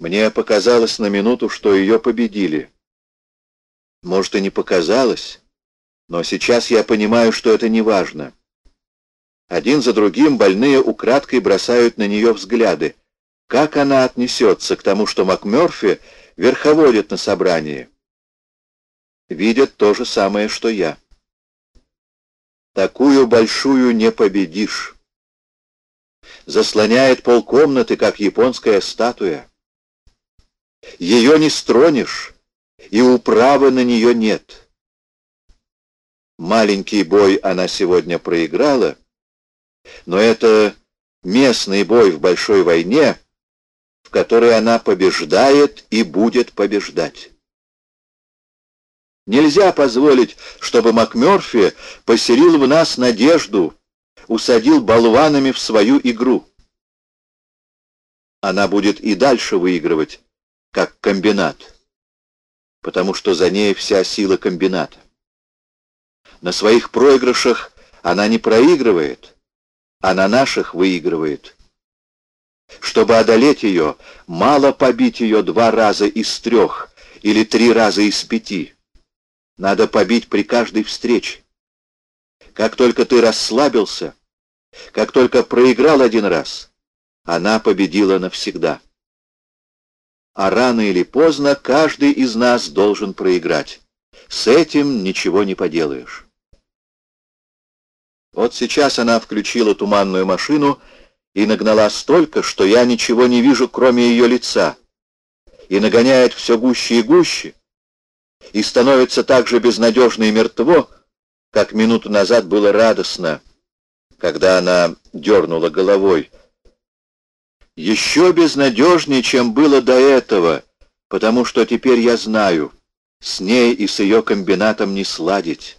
Мне показалось на минуту, что ее победили. Может, и не показалось, но сейчас я понимаю, что это не важно. Один за другим больные украдкой бросают на нее взгляды. Как она отнесется к тому, что МакМёрфи верховодит на собрании? Видят то же самое, что я. Такую большую не победишь. Заслоняет полкомнаты, как японская статуя. Ее не стронешь, и управы на нее нет. Маленький бой она сегодня проиграла, но это местный бой в большой войне, в которой она побеждает и будет побеждать. Нельзя позволить, чтобы МакМёрфи поселил в нас надежду, усадил болванами в свою игру. Она будет и дальше выигрывать, как комбинат, потому что за ней вся сила комбината. На своих проигрышах она не проигрывает, а на наших выигрывает. Чтобы одолеть ее, мало побить ее два раза из трех или три раза из пяти. Надо побить при каждой встрече. Как только ты расслабился, как только проиграл один раз, она победила навсегда. А рано или поздно каждый из нас должен проиграть. С этим ничего не поделаешь. Вот сейчас она включила туманную машину и нагнала столько, что я ничего не вижу, кроме ее лица, и нагоняет все гуще и гуще, и становится так же безнадежно и мертво, как минуту назад было радостно, когда она дернула головой. Еще безнадежнее, чем было до этого, потому что теперь я знаю, с ней и с ее комбинатом не сладить.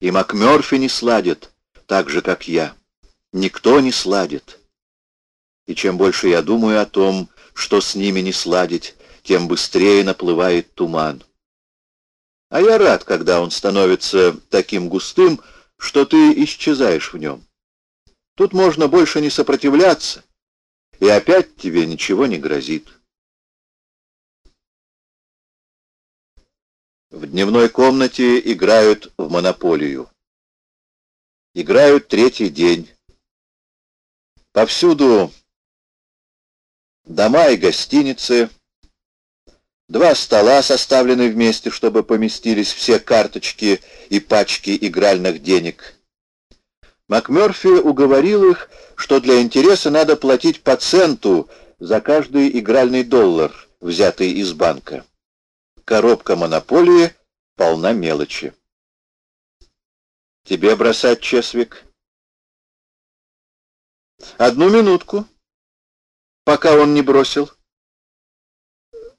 И МакМёрфи не сладит, так же, как я. Никто не сладит. И чем больше я думаю о том, что с ними не сладить, тем быстрее наплывает туман. А я рад, когда он становится таким густым, что ты исчезаешь в нем. Тут можно больше не сопротивляться, и опять тебе ничего не грозит. В дневной комнате играют в монополию. Играют третий день. Повсюду дома и гостиницы, два стола составлены вместе, чтобы поместились все карточки и пачки игральных денег. МакМёрфи уговорил их, что для интереса надо платить по центу за каждый игральный доллар, взятый из банка. Коробка монополии полна мелочи. Тебе бросать, Чесвик? Одну минутку, пока он не бросил.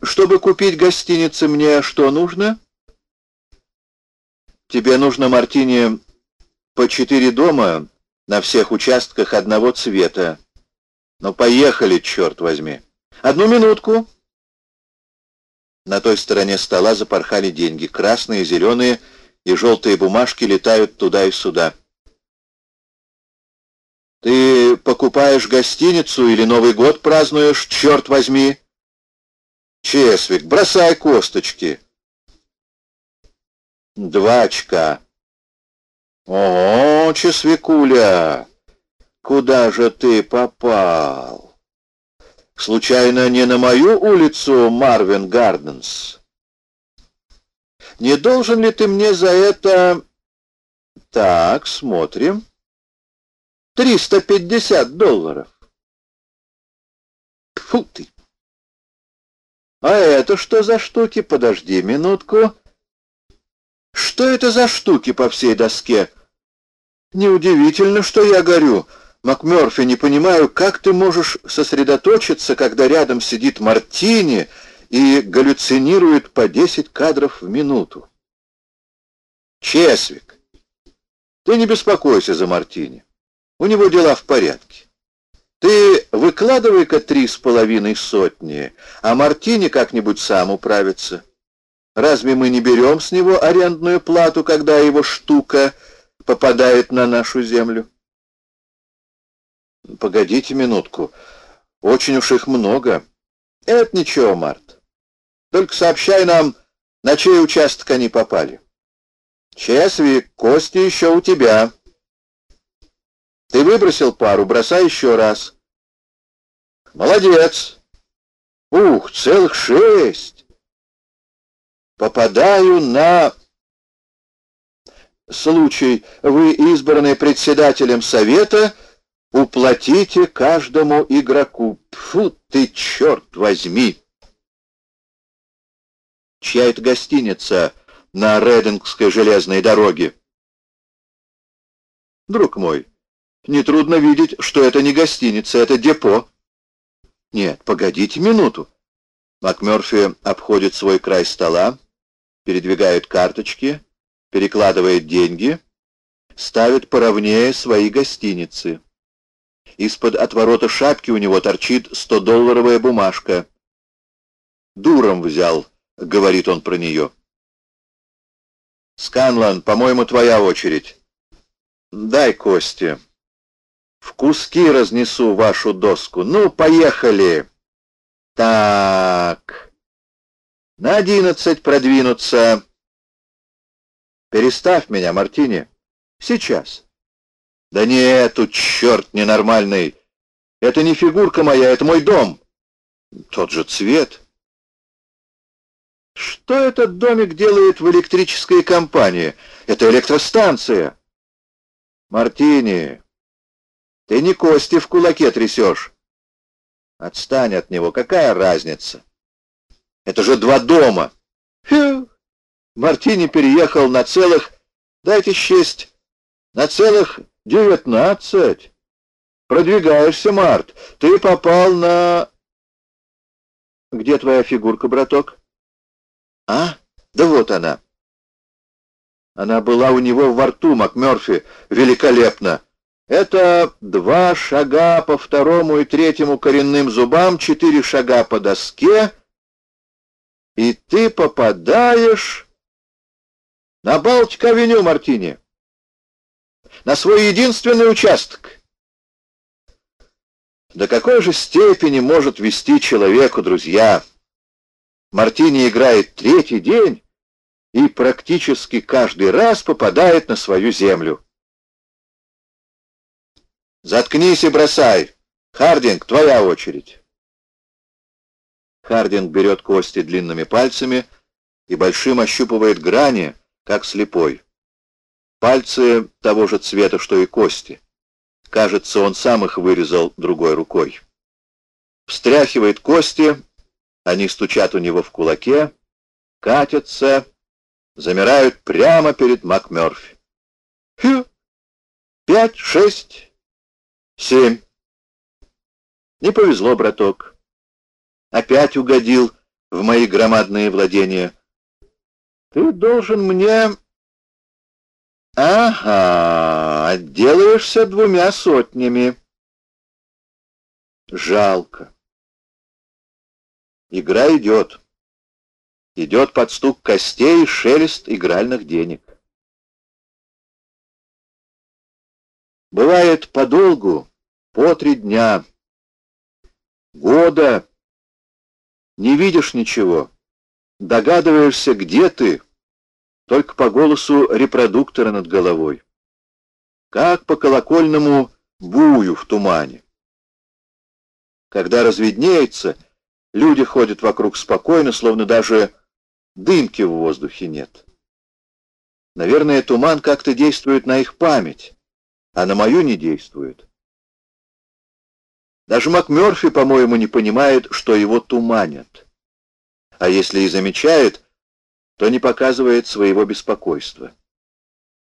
Чтобы купить гостинице, мне что нужно? Тебе нужно, Мартине, по четыре дома на всех участках одного цвета. Но поехали, черт возьми. Одну минутку. На той стороне стола запорхали деньги, красные, зеленые, и желтые бумажки летают туда и сюда. Ты покупаешь гостиницу или Новый год празднуешь, черт возьми? Чесвик, бросай косточки. Два очка. О, Чесвикуля, куда же ты попал? Случайно не на мою улицу Марвин Гарденс? Не должен ли ты мне за это... Так, смотрим. 350 долларов. Фу ты! А это что за штуки? Подожди минутку. Что это за штуки по всей доске? Неудивительно, что я горю. МакМёрфи, не понимаю, как ты можешь сосредоточиться, когда рядом сидит Мартини и галлюцинирует по 10 кадров в минуту. Чесвик, ты не беспокойся за Мартини. У него дела в порядке. Ты выкладывай-ка три с половиной сотни, а Мартини как-нибудь сам управится. Разве мы не берем с него арендную плату, когда его штука попадает на нашу землю? Погодите минутку. Очень уж их много. Это ничего, Март. Только сообщай нам, на чей участок они попали. Чесви, кости еще у тебя. Ты выбросил пару, бросай еще раз. Молодец. Ух, целых шесть. Попадаю на... Случай, вы избраны председателем совета, уплатите каждому игроку. Фу ты, черт возьми! Чья это гостиница на Редингской железной дороге? Друг мой, нетрудно видеть, что это не гостиница, это депо. Нет, погодите минуту. МакМёрфи обходит свой край стола, передвигает карточки, перекладывает деньги, ставит поровнее свои гостиницы. Из-под отворота шапки у него торчит 100-долларовая бумажка. «Дуром взял», — говорит он про нее. «Сканлан, по-моему, твоя очередь. Дай кости. В куски разнесу вашу доску. Ну, поехали!» «Так...» «На одиннадцать продвинуться...» «Переставь меня, Мартини. Сейчас». «Да нету, черт ненормальный! Это не фигурка моя, это мой дом!» «Тот же цвет!» Что этот домик делает в электрической компании? Это электростанция. Мартини, ты не кости в кулаке трясешь. Отстань от него, какая разница? Это же два дома. Фью. Мартини переехал на целых, дайте счесть, на целых девятнадцать. Продвигаешься, Март. Ты попал на... Где твоя фигурка, браток? А? Да вот она. Она была у него во рту, МакМёрфи. Великолепно. Это два шага по второму и третьему коренным зубам, четыре шага по доске, и ты попадаешь на Балтик-авеню, Мартини, на свой единственный участок. До какой же степени может вести человеку, друзья? Мартини играет третий день и практически каждый раз попадает на свою землю. «Заткнись и бросай! Хардинг, твоя очередь!» Хардинг берет кости длинными пальцами и большим ощупывает грани, как слепой. Пальцы того же цвета, что и кости. Кажется, он сам их вырезал другой рукой. Встряхивает кости они стучат у него в кулаке, катятся, замирают прямо перед МакМёрфи. Хью! Пять, шесть, семь. Не повезло, браток. Опять угодил в мои громадные владения. Ты должен мне... Ага, отделаешься двумя сотнями. Жалко. Игра идет. Идет под стук костей и шелест игральных денег. Бывает подолгу, по три дня, года. Не видишь ничего, догадываешься, где ты, только по голосу репродуктора над головой. Как по колокольному бую в тумане. Когда разведнеется — Люди ходят вокруг спокойно, словно даже дымки в воздухе нет. Наверное, туман как-то действует на их память, а на мою не действует. Даже МакМёрфи, по-моему, не понимает, что его туманят. А если и замечает, то не показывает своего беспокойства.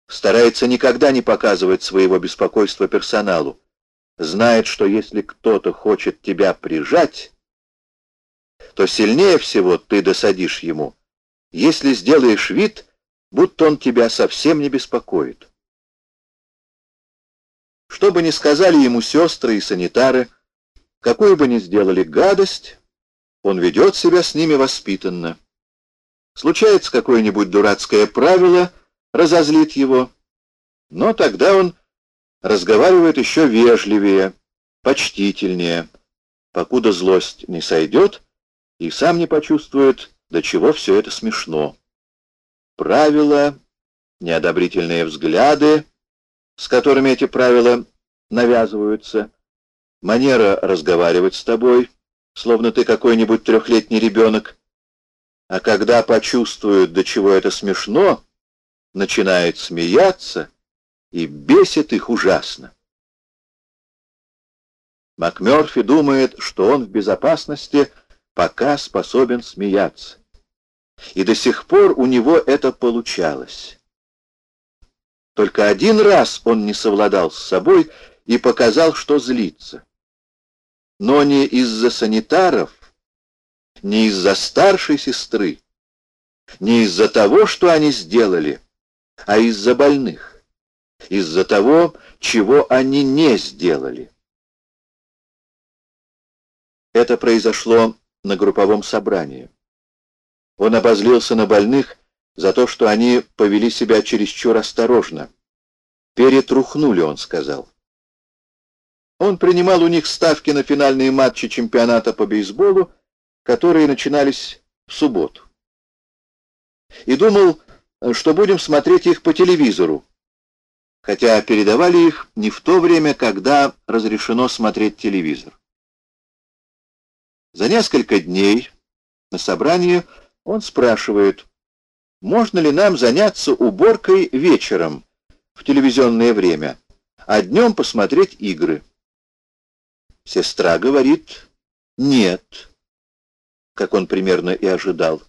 Старается никогда не показывать своего беспокойства персоналу. Знает, что если кто-то хочет тебя прижать, то сильнее всего ты досадишь ему, если сделаешь вид, будто он тебя совсем не беспокоит. Что бы ни сказали ему сестры и санитары, какую бы ни сделали гадость, он ведет себя с ними воспитанно. Случается какое-нибудь дурацкое правило, разозлит его, но тогда он разговаривает еще вежливее, почтительнее, покуда злость не сойдет, и сам не почувствует, до чего все это смешно. Правила, неодобрительные взгляды, с которыми эти правила навязываются, манера разговаривать с тобой, словно ты какой-нибудь трехлетний ребенок, а когда почувствуют, до чего это смешно, начинает смеяться и бесит их ужасно. МакМёрфи думает, что он в безопасности, пока способен смеяться. И до сих пор у него это получалось. Только один раз он не совладал с собой и показал, что злится. Но не из-за санитаров, не из-за старшей сестры, не из-за того, что они сделали, а из-за больных, из-за того, чего они не сделали. Это произошло на групповом собрании. Он обозлился на больных за то, что они повели себя чересчур осторожно. «Перетрухнули», — он сказал. Он принимал у них ставки на финальные матчи чемпионата по бейсболу, которые начинались в субботу. И думал, что будем смотреть их по телевизору, хотя передавали их не в то время, когда разрешено смотреть телевизор. За несколько дней на собрании он спрашивает, можно ли нам заняться уборкой вечером в телевизионное время, а днем посмотреть игры. Сестра говорит «нет», как он примерно и ожидал.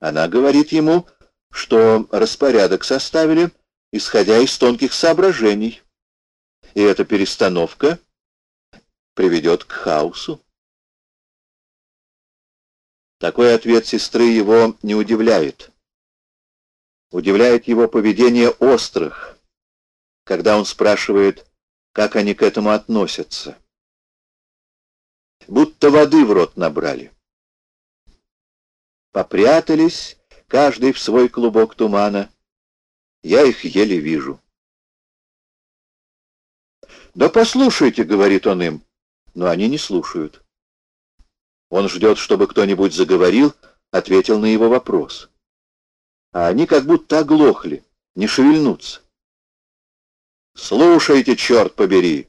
Она говорит ему, что распорядок составили, исходя из тонких соображений, и эта перестановка приведет к хаосу. Такой ответ сестры его не удивляет. Удивляет его поведение острых, когда он спрашивает, как они к этому относятся. Будто воды в рот набрали. Попрятались, каждый в свой клубок тумана. Я их еле вижу. «Да послушайте», — говорит он им, но они не слушают. Он ждет, чтобы кто-нибудь заговорил, ответил на его вопрос. А они как будто оглохли, не шевельнутся. «Слушайте, черт побери!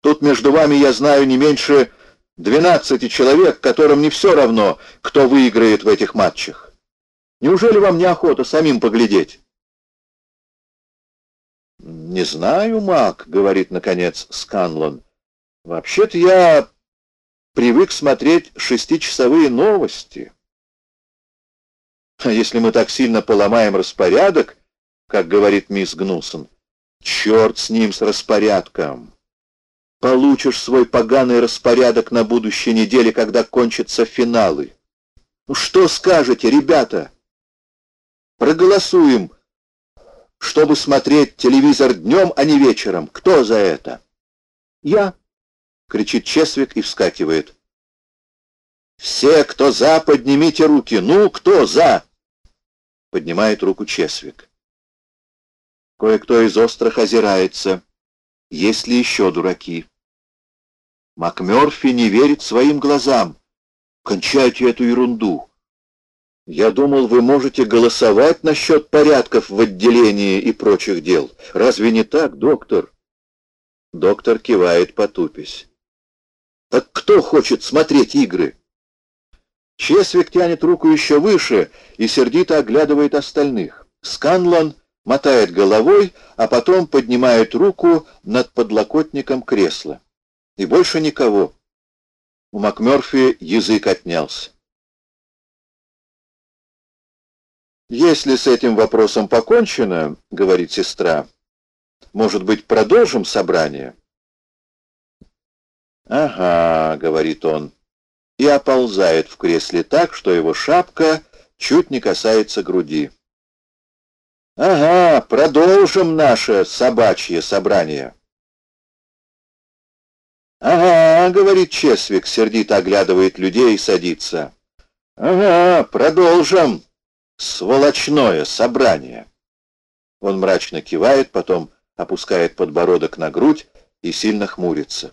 Тут между вами, я знаю, не меньше двенадцати человек, которым не все равно, кто выиграет в этих матчах. Неужели вам не охота самим поглядеть?» «Не знаю, Мак», — говорит, наконец, Сканлон. «Вообще-то я привык смотреть шестичасовые новости. А если мы так сильно поломаем распорядок, как говорит мисс Гнусон, черт с ним, с распорядком. Получишь свой поганый распорядок на будущей неделе, когда кончатся финалы. Ну что скажете, ребята? Проголосуем, чтобы смотреть телевизор днем, а не вечером. Кто за это? Я. — кричит Чесвик и вскакивает. «Все, кто за, поднимите руки! Ну, кто за?» Поднимает руку Чесвик. Кое-кто из острых озирается. Есть ли еще дураки? МакМёрфи не верит своим глазам. Кончайте эту ерунду. Я думал, вы можете голосовать насчет порядков в отделении и прочих дел. Разве не так, доктор? Доктор кивает, потупись. Так кто хочет смотреть игры? Чесвик тянет руку еще выше и сердито оглядывает остальных. Сканлон мотает головой, а потом поднимает руку над подлокотником кресла. И больше никого. У МакМёрфи язык отнялся. «Если с этим вопросом покончено, — говорит сестра, — может быть, продолжим собрание?» «Ага», — говорит он, и оползает в кресле так, что его шапка чуть не касается груди. «Ага, продолжим наше собачье собрание». «Ага», — говорит Чесвик, сердито оглядывает людей и садится. «Ага, продолжим сволочное собрание». Он мрачно кивает, потом опускает подбородок на грудь и сильно хмурится.